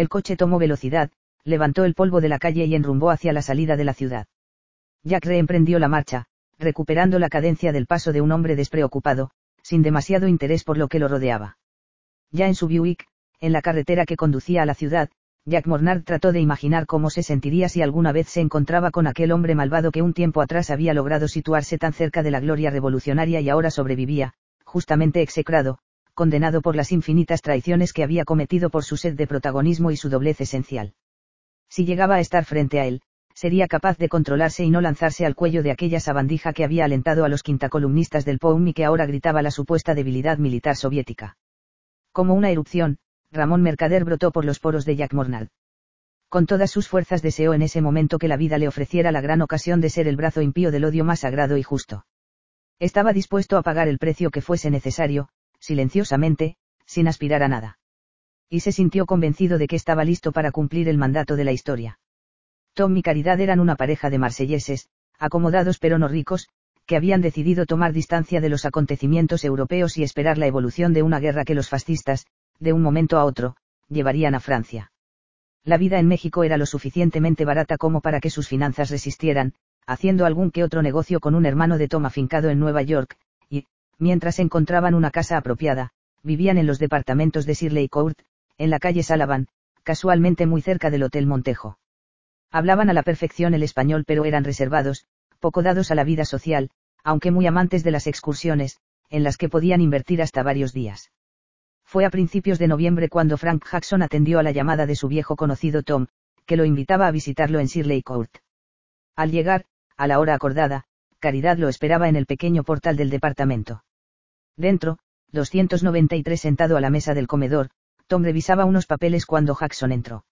El coche tomó velocidad, levantó el polvo de la calle y enrumbó hacia la salida de la ciudad. Jack reemprendió la marcha, recuperando la cadencia del paso de un hombre despreocupado, sin demasiado interés por lo que lo rodeaba. Ya en su Buick, en la carretera que conducía a la ciudad, Jack Mornard trató de imaginar cómo se sentiría si alguna vez se encontraba con aquel hombre malvado que un tiempo atrás había logrado situarse tan cerca de la gloria revolucionaria y ahora sobrevivía, justamente execrado, condenado por las infinitas traiciones que había cometido por su sed de protagonismo y su doblez esencial. Si llegaba a estar frente a él, sería capaz de controlarse y no lanzarse al cuello de aquella sabandija que había alentado a los quintacolumnistas del POUM y que ahora gritaba la supuesta debilidad militar soviética. Como una erupción, Ramón Mercader brotó por los poros de Jack Mornard. Con todas sus fuerzas deseó en ese momento que la vida le ofreciera la gran ocasión de ser el brazo impío del odio más sagrado y justo. Estaba dispuesto a pagar el precio que fuese necesario, silenciosamente, sin aspirar a nada. Y se sintió convencido de que estaba listo para cumplir el mandato de la historia. Tom y Caridad eran una pareja de marselleses, acomodados pero no ricos, que habían decidido tomar distancia de los acontecimientos europeos y esperar la evolución de una guerra que los fascistas, de un momento a otro, llevarían a Francia. La vida en México era lo suficientemente barata como para que sus finanzas resistieran, haciendo algún que otro negocio con un hermano de Tom afincado en Nueva York, mientras encontraban una casa apropiada, vivían en los departamentos de Shirley Court, en la calle Salavan, casualmente muy cerca del Hotel Montejo. Hablaban a la perfección el español pero eran reservados, poco dados a la vida social, aunque muy amantes de las excursiones, en las que podían invertir hasta varios días. Fue a principios de noviembre cuando Frank Jackson atendió a la llamada de su viejo conocido Tom, que lo invitaba a visitarlo en Shirley Court. Al llegar, a la hora acordada, Caridad lo esperaba en el pequeño portal del departamento. Dentro, 293 sentado a la mesa del comedor, Tom revisaba unos papeles cuando Jackson entró.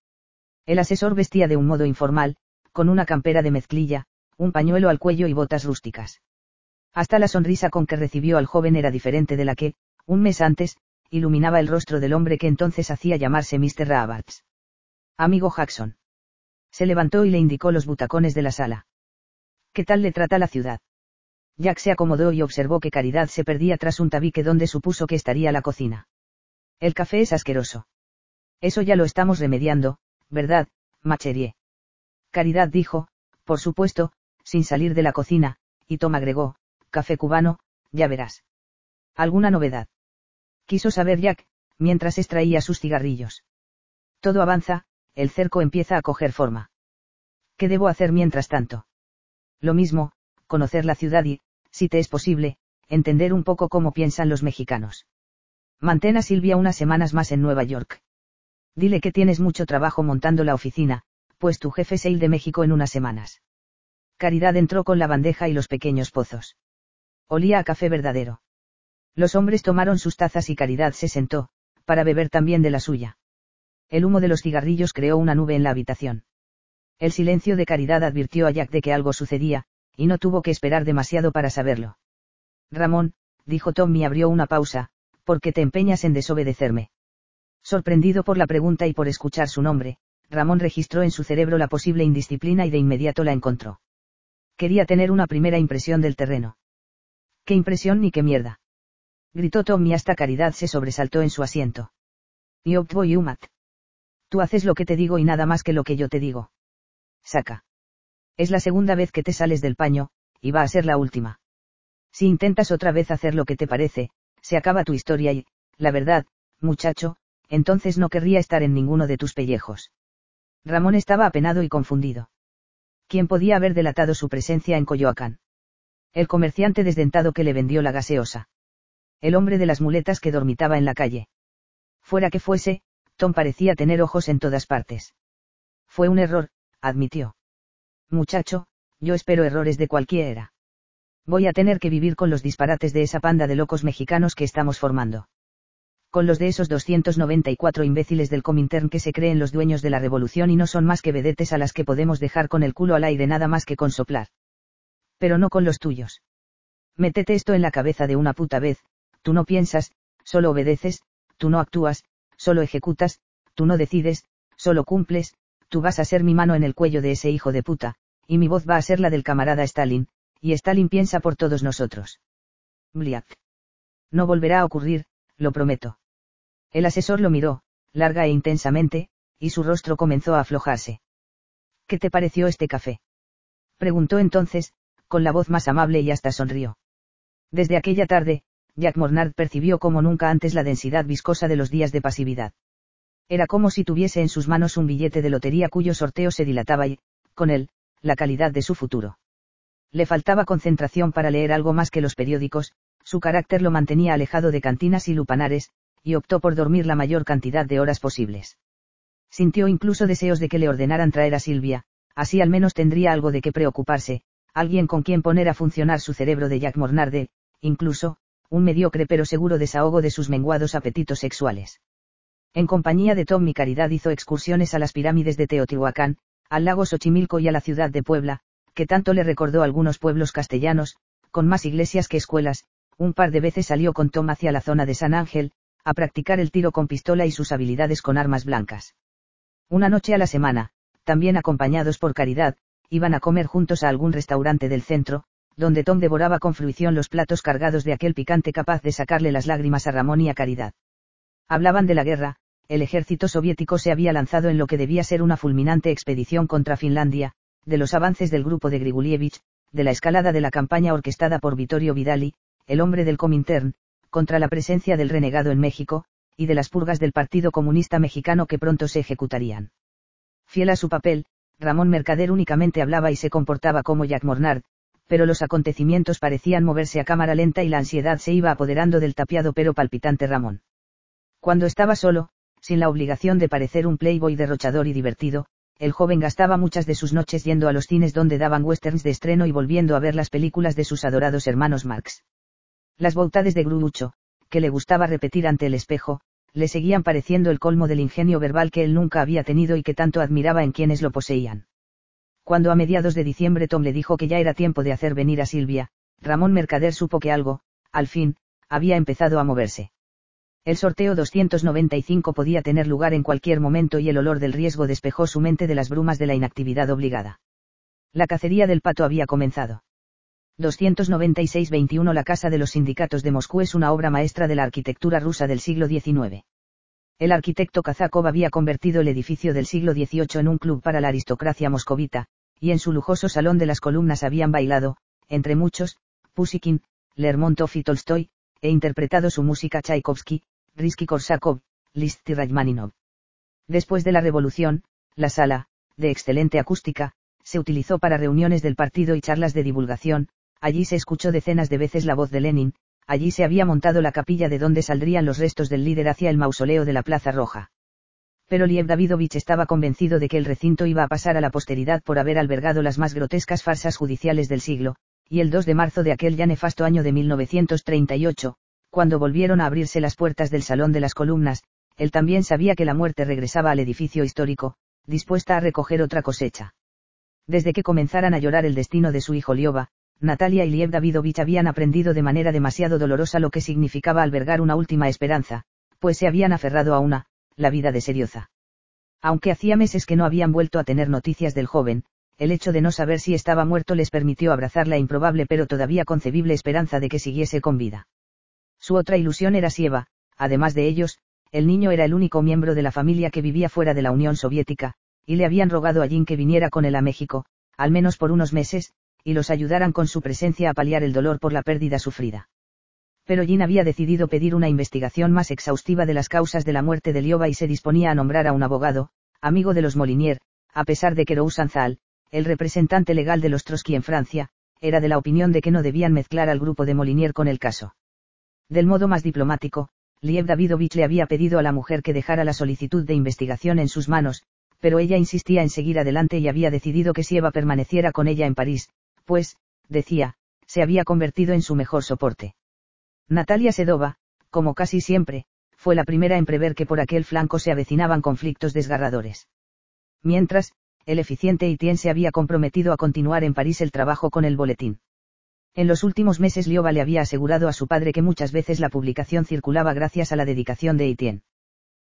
El asesor vestía de un modo informal, con una campera de mezclilla, un pañuelo al cuello y botas rústicas. Hasta la sonrisa con que recibió al joven era diferente de la que, un mes antes, iluminaba el rostro del hombre que entonces hacía llamarse Mr. Roberts. Amigo Jackson. Se levantó y le indicó los butacones de la sala. ¿Qué tal le trata la ciudad? Jack se acomodó y observó que Caridad se perdía tras un tabique donde supuso que estaría la cocina. El café es asqueroso. Eso ya lo estamos remediando, ¿verdad, Macherie? Caridad dijo, por supuesto, sin salir de la cocina, y Tom agregó, café cubano, ya verás. ¿Alguna novedad? Quiso saber Jack, mientras extraía sus cigarrillos. Todo avanza, el cerco empieza a coger forma. ¿Qué debo hacer mientras tanto? Lo mismo, conocer la ciudad y, si te es posible, entender un poco cómo piensan los mexicanos. Mantén a Silvia unas semanas más en Nueva York. Dile que tienes mucho trabajo montando la oficina, pues tu jefe se de México en unas semanas. Caridad entró con la bandeja y los pequeños pozos. Olía a café verdadero. Los hombres tomaron sus tazas y Caridad se sentó, para beber también de la suya. El humo de los cigarrillos creó una nube en la habitación. El silencio de Caridad advirtió a Jack de que algo sucedía, y no tuvo que esperar demasiado para saberlo. Ramón, dijo Tom y abrió una pausa, ¿por qué te empeñas en desobedecerme? Sorprendido por la pregunta y por escuchar su nombre, Ramón registró en su cerebro la posible indisciplina y de inmediato la encontró. Quería tener una primera impresión del terreno. ¿Qué impresión ni qué mierda? Gritó Tom y hasta Caridad se sobresaltó en su asiento. Yumat. Tú haces lo que te digo y nada más que lo que yo te digo. Saca. Es la segunda vez que te sales del paño, y va a ser la última. Si intentas otra vez hacer lo que te parece, se acaba tu historia y, la verdad, muchacho, entonces no querría estar en ninguno de tus pellejos. Ramón estaba apenado y confundido. ¿Quién podía haber delatado su presencia en Coyoacán? El comerciante desdentado que le vendió la gaseosa. El hombre de las muletas que dormitaba en la calle. Fuera que fuese, Tom parecía tener ojos en todas partes. Fue un error, admitió. Muchacho, yo espero errores de cualquiera. Voy a tener que vivir con los disparates de esa panda de locos mexicanos que estamos formando con los de esos 294 imbéciles del Comintern que se creen los dueños de la revolución y no son más que vedetes a las que podemos dejar con el culo al aire nada más que con soplar. Pero no con los tuyos. Métete esto en la cabeza de una puta vez, tú no piensas, solo obedeces, tú no actúas, solo ejecutas, tú no decides, solo cumples, tú vas a ser mi mano en el cuello de ese hijo de puta, y mi voz va a ser la del camarada Stalin, y Stalin piensa por todos nosotros. Bliak. No volverá a ocurrir, lo prometo. El asesor lo miró, larga e intensamente, y su rostro comenzó a aflojarse. ¿Qué te pareció este café? Preguntó entonces, con la voz más amable y hasta sonrió. Desde aquella tarde, Jack Mornard percibió como nunca antes la densidad viscosa de los días de pasividad. Era como si tuviese en sus manos un billete de lotería cuyo sorteo se dilataba y, con él, la calidad de su futuro. Le faltaba concentración para leer algo más que los periódicos, su carácter lo mantenía alejado de cantinas y lupanares, y optó por dormir la mayor cantidad de horas posibles. Sintió incluso deseos de que le ordenaran traer a Silvia, así al menos tendría algo de qué preocuparse, alguien con quien poner a funcionar su cerebro de Jack Mornarde, incluso, un mediocre pero seguro desahogo de sus menguados apetitos sexuales. En compañía de Tom y Caridad hizo excursiones a las pirámides de Teotihuacán, al lago Xochimilco y a la ciudad de Puebla, que tanto le recordó algunos pueblos castellanos, con más iglesias que escuelas, un par de veces salió con Tom hacia la zona de San Ángel, a practicar el tiro con pistola y sus habilidades con armas blancas. Una noche a la semana, también acompañados por Caridad, iban a comer juntos a algún restaurante del centro, donde Tom devoraba con fruición los platos cargados de aquel picante capaz de sacarle las lágrimas a Ramón y a Caridad. Hablaban de la guerra, el ejército soviético se había lanzado en lo que debía ser una fulminante expedición contra Finlandia, de los avances del grupo de Grigulievich, de la escalada de la campaña orquestada por Vittorio Vidali, el hombre del Comintern, contra la presencia del renegado en México, y de las purgas del Partido Comunista Mexicano que pronto se ejecutarían. Fiel a su papel, Ramón Mercader únicamente hablaba y se comportaba como Jack Mornard, pero los acontecimientos parecían moverse a cámara lenta y la ansiedad se iba apoderando del tapiado pero palpitante Ramón. Cuando estaba solo, sin la obligación de parecer un playboy derrochador y divertido, el joven gastaba muchas de sus noches yendo a los cines donde daban westerns de estreno y volviendo a ver las películas de sus adorados hermanos Marx. Las bautades de Gruucho, que le gustaba repetir ante el espejo, le seguían pareciendo el colmo del ingenio verbal que él nunca había tenido y que tanto admiraba en quienes lo poseían. Cuando a mediados de diciembre Tom le dijo que ya era tiempo de hacer venir a Silvia, Ramón Mercader supo que algo, al fin, había empezado a moverse. El sorteo 295 podía tener lugar en cualquier momento y el olor del riesgo despejó su mente de las brumas de la inactividad obligada. La cacería del pato había comenzado. 296-21 La Casa de los Sindicatos de Moscú es una obra maestra de la arquitectura rusa del siglo XIX. El arquitecto Kazakov había convertido el edificio del siglo XVIII en un club para la aristocracia moscovita, y en su lujoso salón de las columnas habían bailado, entre muchos, Pusikin, Lermontov y Tolstoy, e interpretado su música Tchaikovsky, Risky-Korsakov, Liszt y. Después de la revolución, la sala, de excelente acústica, se utilizó para reuniones del partido y charlas de divulgación, allí se escuchó decenas de veces la voz de Lenin, allí se había montado la capilla de donde saldrían los restos del líder hacia el mausoleo de la Plaza Roja. Pero Liev Davidovich estaba convencido de que el recinto iba a pasar a la posteridad por haber albergado las más grotescas farsas judiciales del siglo, y el 2 de marzo de aquel ya nefasto año de 1938, cuando volvieron a abrirse las puertas del Salón de las Columnas, él también sabía que la muerte regresaba al edificio histórico, dispuesta a recoger otra cosecha. Desde que comenzaran a llorar el destino de su hijo Liova, Natalia y Liev Davidovich habían aprendido de manera demasiado dolorosa lo que significaba albergar una última esperanza, pues se habían aferrado a una, la vida de Serioza. Aunque hacía meses que no habían vuelto a tener noticias del joven, el hecho de no saber si estaba muerto les permitió abrazar la improbable pero todavía concebible esperanza de que siguiese con vida. Su otra ilusión era Sieva, además de ellos, el niño era el único miembro de la familia que vivía fuera de la Unión Soviética, y le habían rogado a Jin que viniera con él a México, al menos por unos meses, y los ayudaran con su presencia a paliar el dolor por la pérdida sufrida. Pero Jin había decidido pedir una investigación más exhaustiva de las causas de la muerte de Lioba y se disponía a nombrar a un abogado, amigo de los Molinier, a pesar de que Roussanzal, el representante legal de los Trotsky en Francia, era de la opinión de que no debían mezclar al grupo de Molinier con el caso. Del modo más diplomático, Liev Davidovich le había pedido a la mujer que dejara la solicitud de investigación en sus manos, pero ella insistía en seguir adelante y había decidido que Sieva permaneciera con ella en París, pues, decía, se había convertido en su mejor soporte. Natalia Sedova, como casi siempre, fue la primera en prever que por aquel flanco se avecinaban conflictos desgarradores. Mientras, el eficiente Etienne se había comprometido a continuar en París el trabajo con el boletín. En los últimos meses Liova le había asegurado a su padre que muchas veces la publicación circulaba gracias a la dedicación de Etienne.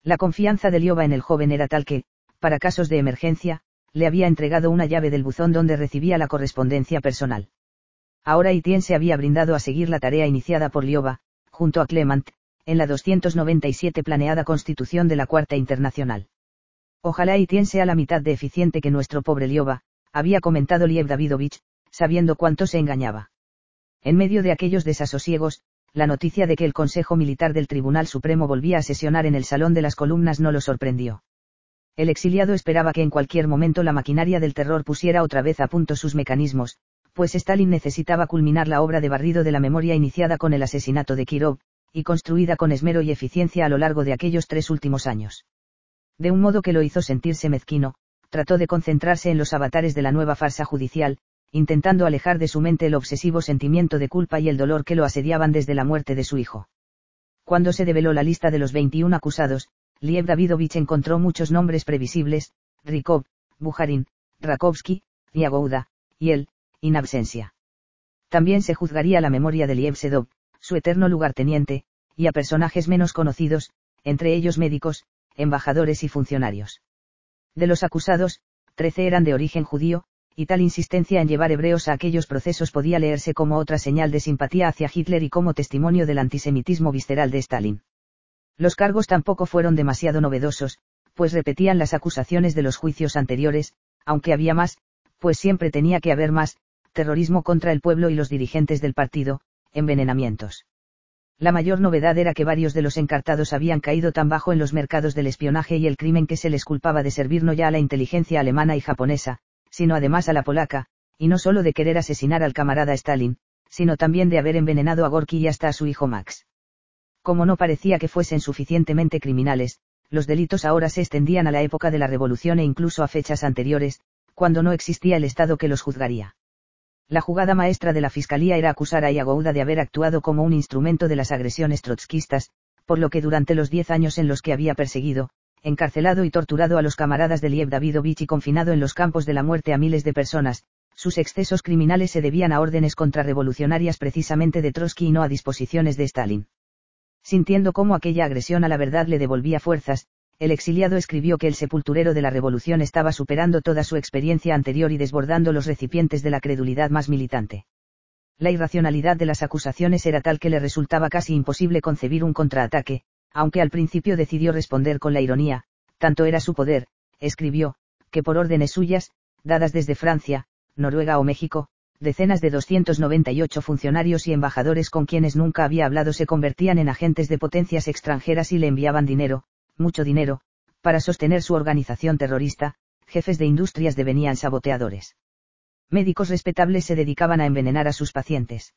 La confianza de Liova en el joven era tal que, para casos de emergencia, le había entregado una llave del buzón donde recibía la correspondencia personal. Ahora Etienne se había brindado a seguir la tarea iniciada por Liova, junto a Clement, en la 297 planeada constitución de la Cuarta Internacional. Ojalá Etienne sea la mitad de eficiente que nuestro pobre Liova, había comentado Liev Davidovich, sabiendo cuánto se engañaba. En medio de aquellos desasosiegos, la noticia de que el Consejo Militar del Tribunal Supremo volvía a sesionar en el Salón de las Columnas no lo sorprendió. El exiliado esperaba que en cualquier momento la maquinaria del terror pusiera otra vez a punto sus mecanismos, pues Stalin necesitaba culminar la obra de barrido de la memoria iniciada con el asesinato de Kirov, y construida con esmero y eficiencia a lo largo de aquellos tres últimos años. De un modo que lo hizo sentirse mezquino, trató de concentrarse en los avatares de la nueva farsa judicial, intentando alejar de su mente el obsesivo sentimiento de culpa y el dolor que lo asediaban desde la muerte de su hijo. Cuando se develó la lista de los 21 acusados, Liev Davidovich encontró muchos nombres previsibles, Rikov, Bujarin, Rakovsky, Yagouda, y él, in absencia. También se juzgaría la memoria de Liev Sedov, su eterno lugarteniente, y a personajes menos conocidos, entre ellos médicos, embajadores y funcionarios. De los acusados, trece eran de origen judío, y tal insistencia en llevar hebreos a aquellos procesos podía leerse como otra señal de simpatía hacia Hitler y como testimonio del antisemitismo visceral de Stalin. Los cargos tampoco fueron demasiado novedosos, pues repetían las acusaciones de los juicios anteriores, aunque había más, pues siempre tenía que haber más, terrorismo contra el pueblo y los dirigentes del partido, envenenamientos. La mayor novedad era que varios de los encartados habían caído tan bajo en los mercados del espionaje y el crimen que se les culpaba de servir no ya a la inteligencia alemana y japonesa, sino además a la polaca, y no solo de querer asesinar al camarada Stalin, sino también de haber envenenado a Gorky y hasta a su hijo Max. Como no parecía que fuesen suficientemente criminales, los delitos ahora se extendían a la época de la Revolución e incluso a fechas anteriores, cuando no existía el Estado que los juzgaría. La jugada maestra de la Fiscalía era acusar a Iagouda de haber actuado como un instrumento de las agresiones trotskistas, por lo que durante los diez años en los que había perseguido, encarcelado y torturado a los camaradas de Liev Davidovich y confinado en los campos de la muerte a miles de personas, sus excesos criminales se debían a órdenes contrarrevolucionarias precisamente de Trotsky y no a disposiciones de Stalin. Sintiendo cómo aquella agresión a la verdad le devolvía fuerzas, el exiliado escribió que el sepulturero de la revolución estaba superando toda su experiencia anterior y desbordando los recipientes de la credulidad más militante. La irracionalidad de las acusaciones era tal que le resultaba casi imposible concebir un contraataque, aunque al principio decidió responder con la ironía, tanto era su poder, escribió, que por órdenes suyas, dadas desde Francia, Noruega o México, decenas de 298 funcionarios y embajadores con quienes nunca había hablado se convertían en agentes de potencias extranjeras y le enviaban dinero, mucho dinero, para sostener su organización terrorista, jefes de industrias devenían saboteadores. Médicos respetables se dedicaban a envenenar a sus pacientes.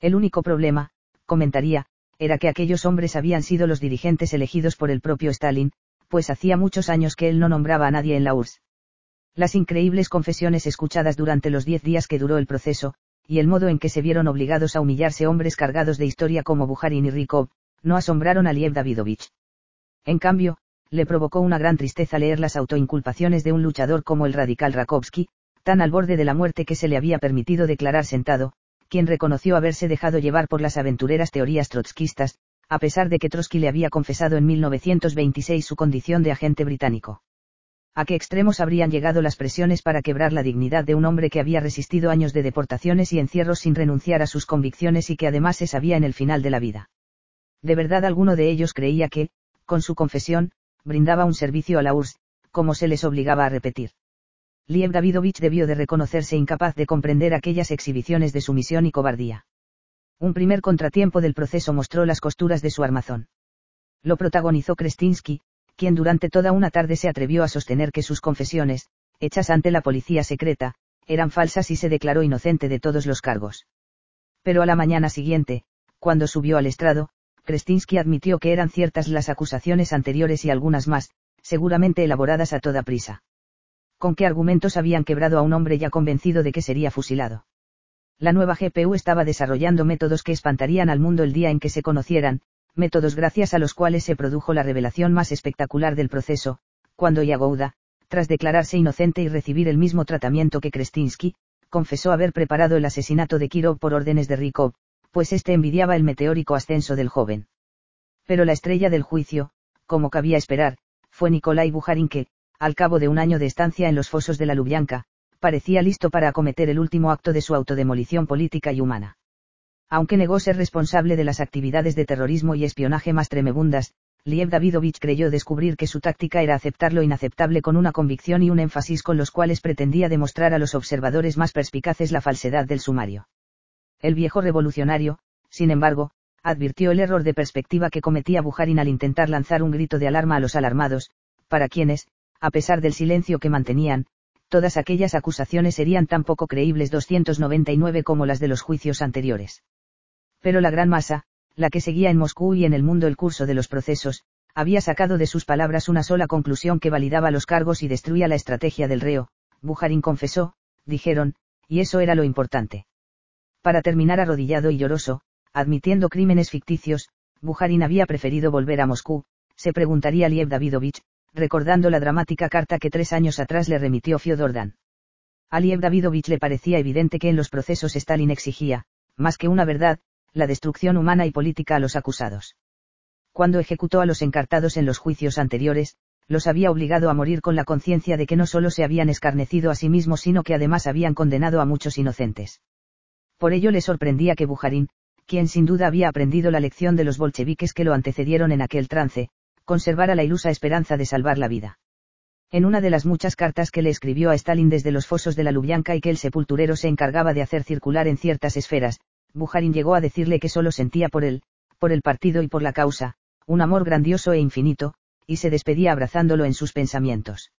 El único problema, comentaría, era que aquellos hombres habían sido los dirigentes elegidos por el propio Stalin, pues hacía muchos años que él no nombraba a nadie en la URSS las increíbles confesiones escuchadas durante los diez días que duró el proceso, y el modo en que se vieron obligados a humillarse hombres cargados de historia como Bujarin y Rikov, no asombraron a Liev Davidovich. En cambio, le provocó una gran tristeza leer las autoinculpaciones de un luchador como el radical Rakovsky, tan al borde de la muerte que se le había permitido declarar sentado, quien reconoció haberse dejado llevar por las aventureras teorías trotskistas, a pesar de que Trotsky le había confesado en 1926 su condición de agente británico a qué extremos habrían llegado las presiones para quebrar la dignidad de un hombre que había resistido años de deportaciones y encierros sin renunciar a sus convicciones y que además se sabía en el final de la vida. De verdad alguno de ellos creía que, con su confesión, brindaba un servicio a la URSS, como se les obligaba a repetir. Liev Davidovich debió de reconocerse incapaz de comprender aquellas exhibiciones de sumisión y cobardía. Un primer contratiempo del proceso mostró las costuras de su armazón. Lo protagonizó Krestinsky, quien durante toda una tarde se atrevió a sostener que sus confesiones, hechas ante la policía secreta, eran falsas y se declaró inocente de todos los cargos. Pero a la mañana siguiente, cuando subió al estrado, Krestinsky admitió que eran ciertas las acusaciones anteriores y algunas más, seguramente elaboradas a toda prisa. ¿Con qué argumentos habían quebrado a un hombre ya convencido de que sería fusilado? La nueva GPU estaba desarrollando métodos que espantarían al mundo el día en que se conocieran, métodos gracias a los cuales se produjo la revelación más espectacular del proceso, cuando Yagouda, tras declararse inocente y recibir el mismo tratamiento que Krestinsky, confesó haber preparado el asesinato de Kirov por órdenes de Rikov, pues éste envidiaba el meteórico ascenso del joven. Pero la estrella del juicio, como cabía esperar, fue Nikolai Bujarin que, al cabo de un año de estancia en los fosos de la Lubyanka, parecía listo para acometer el último acto de su autodemolición política y humana. Aunque negó ser responsable de las actividades de terrorismo y espionaje más tremebundas, Liev Davidovich creyó descubrir que su táctica era aceptar lo inaceptable con una convicción y un énfasis con los cuales pretendía demostrar a los observadores más perspicaces la falsedad del sumario. El viejo revolucionario, sin embargo, advirtió el error de perspectiva que cometía Bujarin al intentar lanzar un grito de alarma a los alarmados, para quienes, a pesar del silencio que mantenían, todas aquellas acusaciones serían tan poco creíbles 299 como las de los juicios anteriores. Pero la gran masa, la que seguía en Moscú y en el mundo el curso de los procesos, había sacado de sus palabras una sola conclusión que validaba los cargos y destruía la estrategia del reo, Bujarin confesó, dijeron, y eso era lo importante. Para terminar arrodillado y lloroso, admitiendo crímenes ficticios, Bujarin había preferido volver a Moscú, se preguntaría Liev Davidovich, recordando la dramática carta que tres años atrás le remitió Fiodordan. A Liev Davidovich le parecía evidente que en los procesos Stalin exigía, más que una verdad, la destrucción humana y política a los acusados. Cuando ejecutó a los encartados en los juicios anteriores, los había obligado a morir con la conciencia de que no solo se habían escarnecido a sí mismos, sino que además habían condenado a muchos inocentes. Por ello le sorprendía que Bujarin, quien sin duda había aprendido la lección de los bolcheviques que lo antecedieron en aquel trance, conservara la ilusa esperanza de salvar la vida. En una de las muchas cartas que le escribió a Stalin desde los fosos de la Lubyanka y que el sepulturero se encargaba de hacer circular en ciertas esferas, Bujarin llegó a decirle que solo sentía por él, por el partido y por la causa, un amor grandioso e infinito, y se despedía abrazándolo en sus pensamientos.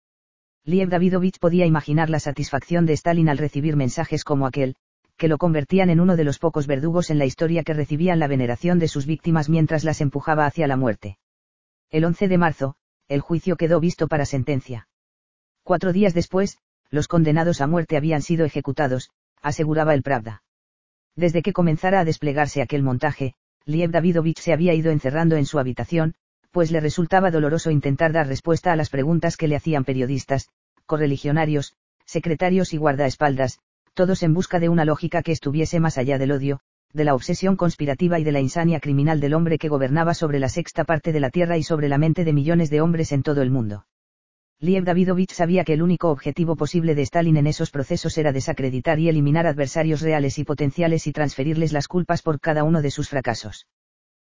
Liev Davidovich podía imaginar la satisfacción de Stalin al recibir mensajes como aquel, que lo convertían en uno de los pocos verdugos en la historia que recibían la veneración de sus víctimas mientras las empujaba hacia la muerte. El 11 de marzo, el juicio quedó visto para sentencia. Cuatro días después, los condenados a muerte habían sido ejecutados, aseguraba el Pravda. Desde que comenzara a desplegarse aquel montaje, Liev Davidovich se había ido encerrando en su habitación, pues le resultaba doloroso intentar dar respuesta a las preguntas que le hacían periodistas, correligionarios, secretarios y guardaespaldas, todos en busca de una lógica que estuviese más allá del odio, de la obsesión conspirativa y de la insania criminal del hombre que gobernaba sobre la sexta parte de la tierra y sobre la mente de millones de hombres en todo el mundo. Liev Davidovich sabía que el único objetivo posible de Stalin en esos procesos era desacreditar y eliminar adversarios reales y potenciales y transferirles las culpas por cada uno de sus fracasos.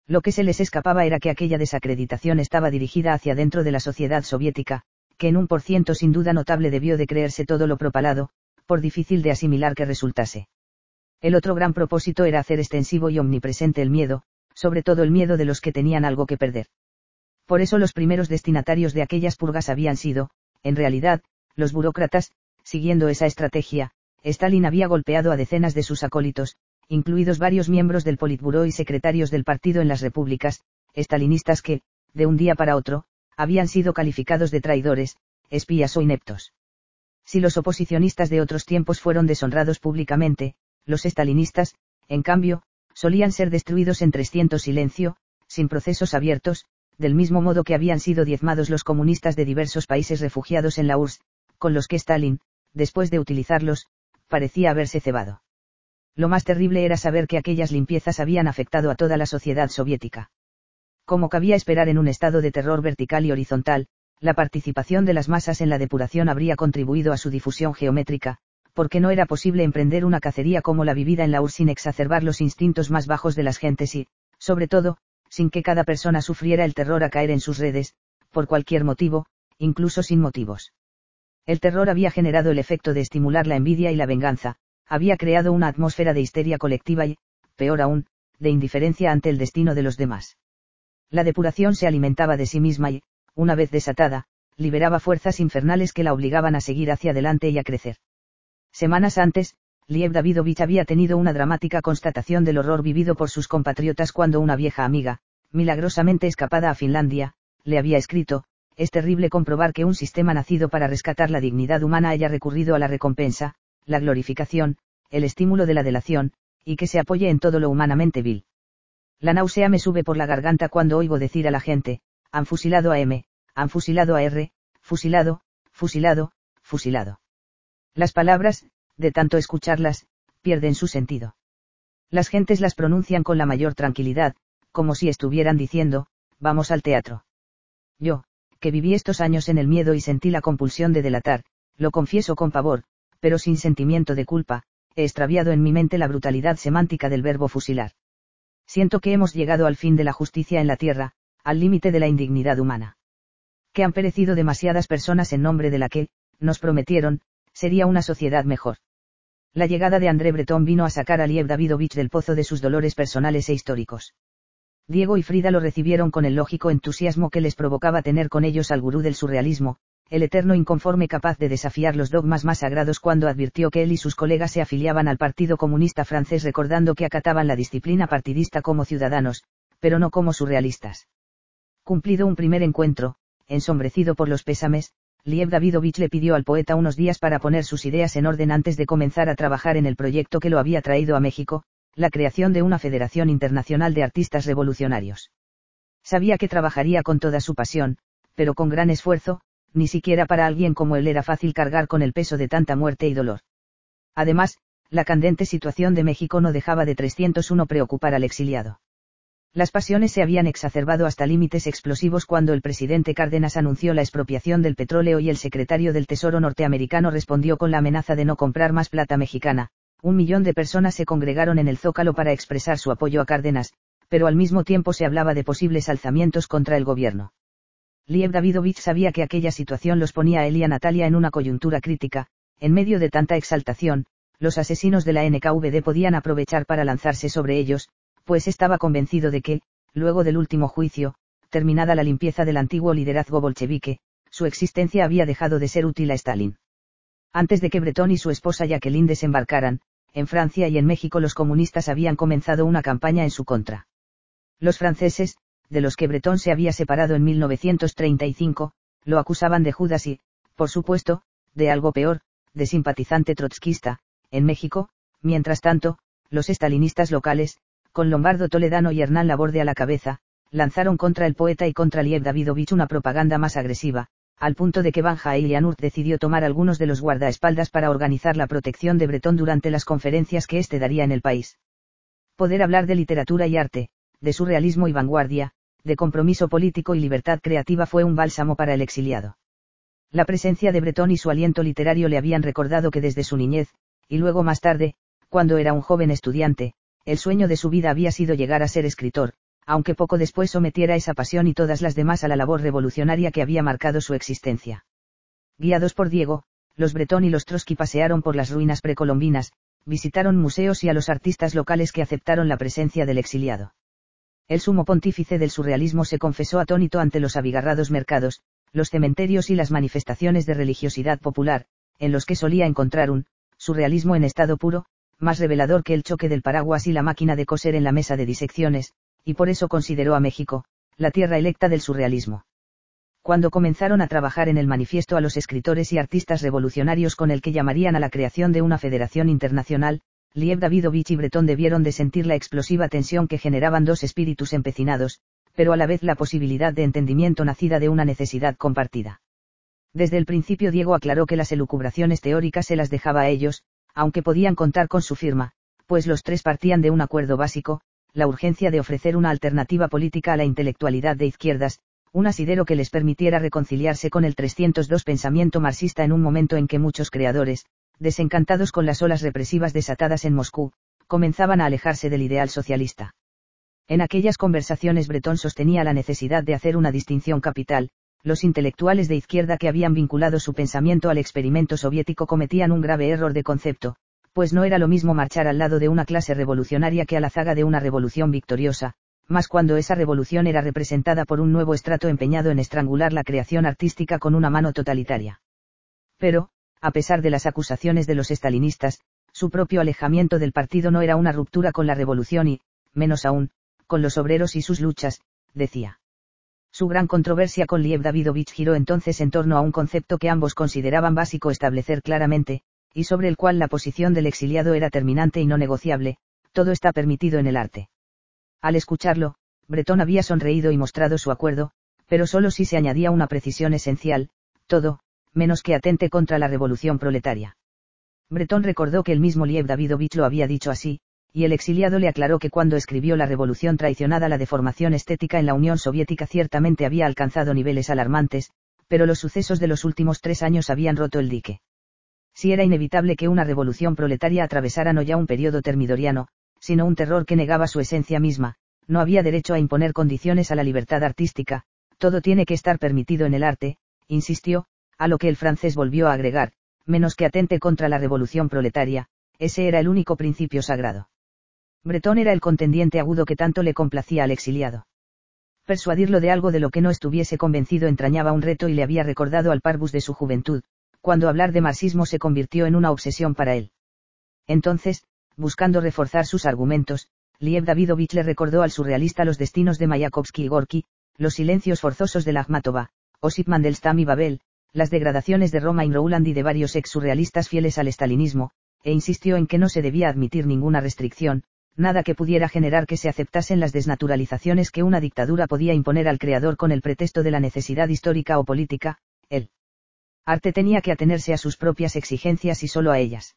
Lo que se les escapaba era que aquella desacreditación estaba dirigida hacia dentro de la sociedad soviética, que en un por ciento sin duda notable debió de creerse todo lo propalado, por difícil de asimilar que resultase. El otro gran propósito era hacer extensivo y omnipresente el miedo, sobre todo el miedo de los que tenían algo que perder. Por eso los primeros destinatarios de aquellas purgas habían sido, en realidad, los burócratas, siguiendo esa estrategia, Stalin había golpeado a decenas de sus acólitos, incluidos varios miembros del Politburó y secretarios del partido en las repúblicas, estalinistas que, de un día para otro, habían sido calificados de traidores, espías o ineptos. Si los oposicionistas de otros tiempos fueron deshonrados públicamente, los estalinistas, en cambio, solían ser destruidos en 300 silencio, sin procesos abiertos, del mismo modo que habían sido diezmados los comunistas de diversos países refugiados en la URSS, con los que Stalin, después de utilizarlos, parecía haberse cebado. Lo más terrible era saber que aquellas limpiezas habían afectado a toda la sociedad soviética. Como cabía esperar en un estado de terror vertical y horizontal, la participación de las masas en la depuración habría contribuido a su difusión geométrica, porque no era posible emprender una cacería como la vivida en la URSS sin exacerbar los instintos más bajos de las gentes y, sobre todo, sin que cada persona sufriera el terror a caer en sus redes, por cualquier motivo, incluso sin motivos. El terror había generado el efecto de estimular la envidia y la venganza, había creado una atmósfera de histeria colectiva y, peor aún, de indiferencia ante el destino de los demás. La depuración se alimentaba de sí misma y, una vez desatada, liberaba fuerzas infernales que la obligaban a seguir hacia adelante y a crecer. Semanas antes, Liev Davidovich había tenido una dramática constatación del horror vivido por sus compatriotas cuando una vieja amiga, milagrosamente escapada a Finlandia, le había escrito, es terrible comprobar que un sistema nacido para rescatar la dignidad humana haya recurrido a la recompensa, la glorificación, el estímulo de la delación, y que se apoye en todo lo humanamente vil. La náusea me sube por la garganta cuando oigo decir a la gente, han fusilado a M, han fusilado a R, fusilado, fusilado, fusilado. Las palabras, de tanto escucharlas, pierden su sentido. Las gentes las pronuncian con la mayor tranquilidad, como si estuvieran diciendo, vamos al teatro. Yo, que viví estos años en el miedo y sentí la compulsión de delatar, lo confieso con pavor, pero sin sentimiento de culpa, he extraviado en mi mente la brutalidad semántica del verbo fusilar. Siento que hemos llegado al fin de la justicia en la tierra, al límite de la indignidad humana. Que han perecido demasiadas personas en nombre de la que, nos prometieron, sería una sociedad mejor. La llegada de André Breton vino a sacar a Liev Davidovich del pozo de sus dolores personales e históricos. Diego y Frida lo recibieron con el lógico entusiasmo que les provocaba tener con ellos al gurú del surrealismo, el eterno inconforme capaz de desafiar los dogmas más sagrados cuando advirtió que él y sus colegas se afiliaban al Partido Comunista francés recordando que acataban la disciplina partidista como ciudadanos, pero no como surrealistas. Cumplido un primer encuentro, ensombrecido por los pésames, Liev Davidovich le pidió al poeta unos días para poner sus ideas en orden antes de comenzar a trabajar en el proyecto que lo había traído a México, la creación de una Federación Internacional de Artistas Revolucionarios. Sabía que trabajaría con toda su pasión, pero con gran esfuerzo, ni siquiera para alguien como él era fácil cargar con el peso de tanta muerte y dolor. Además, la candente situación de México no dejaba de 301 preocupar al exiliado. Las pasiones se habían exacerbado hasta límites explosivos cuando el presidente Cárdenas anunció la expropiación del petróleo y el secretario del Tesoro norteamericano respondió con la amenaza de no comprar más plata mexicana. Un millón de personas se congregaron en el Zócalo para expresar su apoyo a Cárdenas, pero al mismo tiempo se hablaba de posibles alzamientos contra el gobierno. Liev Davidovich sabía que aquella situación los ponía a él y a Natalia en una coyuntura crítica, en medio de tanta exaltación, los asesinos de la NKVD podían aprovechar para lanzarse sobre ellos, pues estaba convencido de que, luego del último juicio, terminada la limpieza del antiguo liderazgo bolchevique, su existencia había dejado de ser útil a Stalin. Antes de que Breton y su esposa Jacqueline desembarcaran, en Francia y en México los comunistas habían comenzado una campaña en su contra. Los franceses, de los que Breton se había separado en 1935, lo acusaban de Judas y, por supuesto, de algo peor, de simpatizante trotskista, en México, mientras tanto, los estalinistas locales, con Lombardo Toledano y Hernán Laborde a la cabeza, lanzaron contra el poeta y contra Liev Davidovich una propaganda más agresiva, al punto de que Van Urt decidió tomar algunos de los guardaespaldas para organizar la protección de Bretón durante las conferencias que éste daría en el país. Poder hablar de literatura y arte, de surrealismo y vanguardia, de compromiso político y libertad creativa fue un bálsamo para el exiliado. La presencia de Bretón y su aliento literario le habían recordado que desde su niñez, y luego más tarde, cuando era un joven estudiante, el sueño de su vida había sido llegar a ser escritor, aunque poco después sometiera esa pasión y todas las demás a la labor revolucionaria que había marcado su existencia. Guiados por Diego, los Bretón y los Trotsky pasearon por las ruinas precolombinas, visitaron museos y a los artistas locales que aceptaron la presencia del exiliado. El sumo pontífice del surrealismo se confesó atónito ante los abigarrados mercados, los cementerios y las manifestaciones de religiosidad popular, en los que solía encontrar un surrealismo en estado puro, más revelador que el choque del paraguas y la máquina de coser en la mesa de disecciones, y por eso consideró a México, la tierra electa del surrealismo. Cuando comenzaron a trabajar en el manifiesto a los escritores y artistas revolucionarios con el que llamarían a la creación de una federación internacional, Liev Davidovich y Bretón debieron de sentir la explosiva tensión que generaban dos espíritus empecinados, pero a la vez la posibilidad de entendimiento nacida de una necesidad compartida. Desde el principio Diego aclaró que las elucubraciones teóricas se las dejaba a ellos, aunque podían contar con su firma, pues los tres partían de un acuerdo básico, la urgencia de ofrecer una alternativa política a la intelectualidad de izquierdas, un asidero que les permitiera reconciliarse con el 302 pensamiento marxista en un momento en que muchos creadores, desencantados con las olas represivas desatadas en Moscú, comenzaban a alejarse del ideal socialista. En aquellas conversaciones Bretón sostenía la necesidad de hacer una distinción capital, los intelectuales de izquierda que habían vinculado su pensamiento al experimento soviético cometían un grave error de concepto, pues no era lo mismo marchar al lado de una clase revolucionaria que a la zaga de una revolución victoriosa, más cuando esa revolución era representada por un nuevo estrato empeñado en estrangular la creación artística con una mano totalitaria. Pero, a pesar de las acusaciones de los estalinistas, su propio alejamiento del partido no era una ruptura con la revolución y, menos aún, con los obreros y sus luchas, decía. Su gran controversia con Liev Davidovich giró entonces en torno a un concepto que ambos consideraban básico establecer claramente, y sobre el cual la posición del exiliado era terminante y no negociable, todo está permitido en el arte. Al escucharlo, Breton había sonreído y mostrado su acuerdo, pero solo si se añadía una precisión esencial, todo, menos que atente contra la revolución proletaria. Breton recordó que el mismo Liev Davidovich lo había dicho así, y el exiliado le aclaró que cuando escribió La Revolución traicionada la deformación estética en la Unión Soviética ciertamente había alcanzado niveles alarmantes, pero los sucesos de los últimos tres años habían roto el dique. Si era inevitable que una revolución proletaria atravesara no ya un periodo termidoriano, sino un terror que negaba su esencia misma, no había derecho a imponer condiciones a la libertad artística, todo tiene que estar permitido en el arte, insistió, a lo que el francés volvió a agregar, menos que atente contra la revolución proletaria, ese era el único principio sagrado. Breton era el contendiente agudo que tanto le complacía al exiliado. Persuadirlo de algo de lo que no estuviese convencido entrañaba un reto y le había recordado al Parbus de su juventud, cuando hablar de marxismo se convirtió en una obsesión para él. Entonces, buscando reforzar sus argumentos, Liev Davidovich le recordó al surrealista los destinos de Mayakovsky y Gorky, los silencios forzosos de Lachmatova, Osip Mandelstam y Babel, las degradaciones de Roma y Rowland y de varios ex surrealistas fieles al estalinismo, e insistió en que no se debía admitir ninguna restricción, nada que pudiera generar que se aceptasen las desnaturalizaciones que una dictadura podía imponer al creador con el pretexto de la necesidad histórica o política, el arte tenía que atenerse a sus propias exigencias y solo a ellas.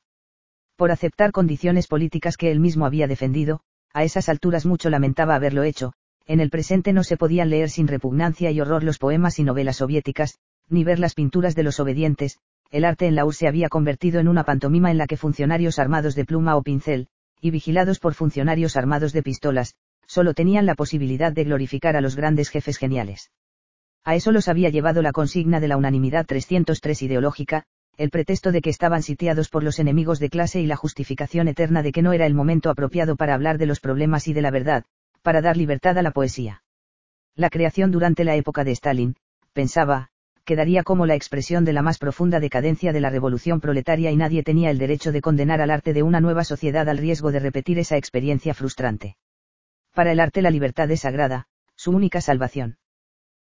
Por aceptar condiciones políticas que él mismo había defendido, a esas alturas mucho lamentaba haberlo hecho, en el presente no se podían leer sin repugnancia y horror los poemas y novelas soviéticas, ni ver las pinturas de los obedientes, el arte en la URSS se había convertido en una pantomima en la que funcionarios armados de pluma o pincel, y vigilados por funcionarios armados de pistolas, solo tenían la posibilidad de glorificar a los grandes jefes geniales. A eso los había llevado la consigna de la unanimidad 303 ideológica, el pretexto de que estaban sitiados por los enemigos de clase y la justificación eterna de que no era el momento apropiado para hablar de los problemas y de la verdad, para dar libertad a la poesía. La creación durante la época de Stalin, pensaba, quedaría como la expresión de la más profunda decadencia de la revolución proletaria y nadie tenía el derecho de condenar al arte de una nueva sociedad al riesgo de repetir esa experiencia frustrante. Para el arte la libertad es sagrada, su única salvación.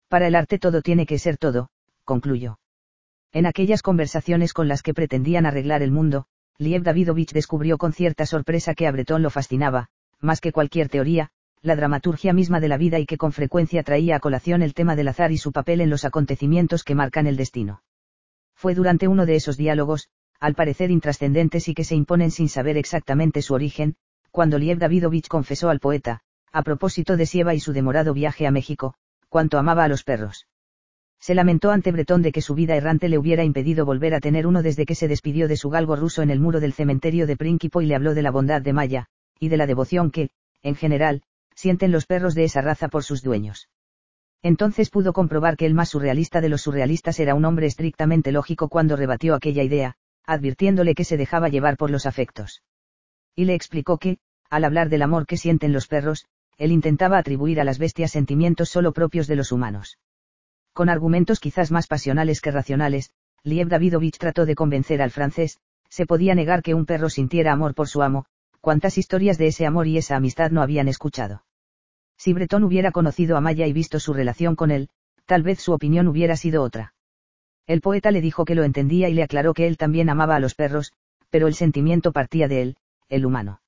Para el arte todo tiene que ser todo, concluyó. En aquellas conversaciones con las que pretendían arreglar el mundo, Liev Davidovich descubrió con cierta sorpresa que a Breton lo fascinaba, más que cualquier teoría, la dramaturgia misma de la vida y que con frecuencia traía a colación el tema del azar y su papel en los acontecimientos que marcan el destino. Fue durante uno de esos diálogos, al parecer intrascendentes y que se imponen sin saber exactamente su origen, cuando Liev Davidovich confesó al poeta, a propósito de Sieva y su demorado viaje a México, cuánto amaba a los perros. Se lamentó ante Bretón de que su vida errante le hubiera impedido volver a tener uno desde que se despidió de su galgo ruso en el muro del cementerio de Prínquipo y le habló de la bondad de Maya, y de la devoción que, en general, sienten los perros de esa raza por sus dueños. Entonces pudo comprobar que el más surrealista de los surrealistas era un hombre estrictamente lógico cuando rebatió aquella idea, advirtiéndole que se dejaba llevar por los afectos. Y le explicó que, al hablar del amor que sienten los perros, él intentaba atribuir a las bestias sentimientos solo propios de los humanos. Con argumentos quizás más pasionales que racionales, Liev Davidovich trató de convencer al francés, se podía negar que un perro sintiera amor por su amo, cuántas historias de ese amor y esa amistad no habían escuchado. Si Breton hubiera conocido a Maya y visto su relación con él, tal vez su opinión hubiera sido otra. El poeta le dijo que lo entendía y le aclaró que él también amaba a los perros, pero el sentimiento partía de él, el humano.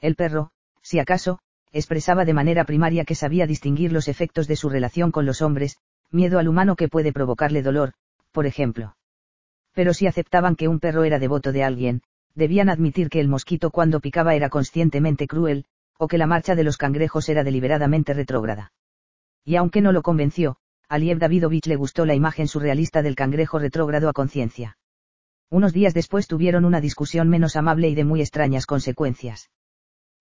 El perro, si acaso, expresaba de manera primaria que sabía distinguir los efectos de su relación con los hombres, miedo al humano que puede provocarle dolor, por ejemplo. Pero si aceptaban que un perro era devoto de alguien, debían admitir que el mosquito cuando picaba era conscientemente cruel, o que la marcha de los cangrejos era deliberadamente retrógrada. Y aunque no lo convenció, a Liev Davidovich le gustó la imagen surrealista del cangrejo retrógrado a conciencia. Unos días después tuvieron una discusión menos amable y de muy extrañas consecuencias.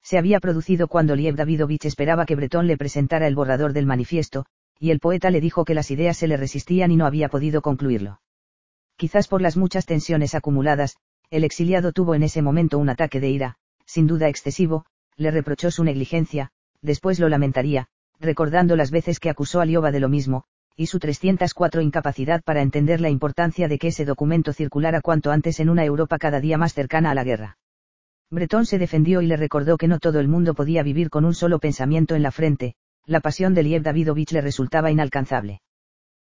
Se había producido cuando Liev Davidovich esperaba que Breton le presentara el borrador del manifiesto, y el poeta le dijo que las ideas se le resistían y no había podido concluirlo. Quizás por las muchas tensiones acumuladas, el exiliado tuvo en ese momento un ataque de ira, sin duda excesivo, le reprochó su negligencia, después lo lamentaría, recordando las veces que acusó a Liova de lo mismo, y su 304 incapacidad para entender la importancia de que ese documento circulara cuanto antes en una Europa cada día más cercana a la guerra. Bretón se defendió y le recordó que no todo el mundo podía vivir con un solo pensamiento en la frente, la pasión de Liev Davidovich le resultaba inalcanzable.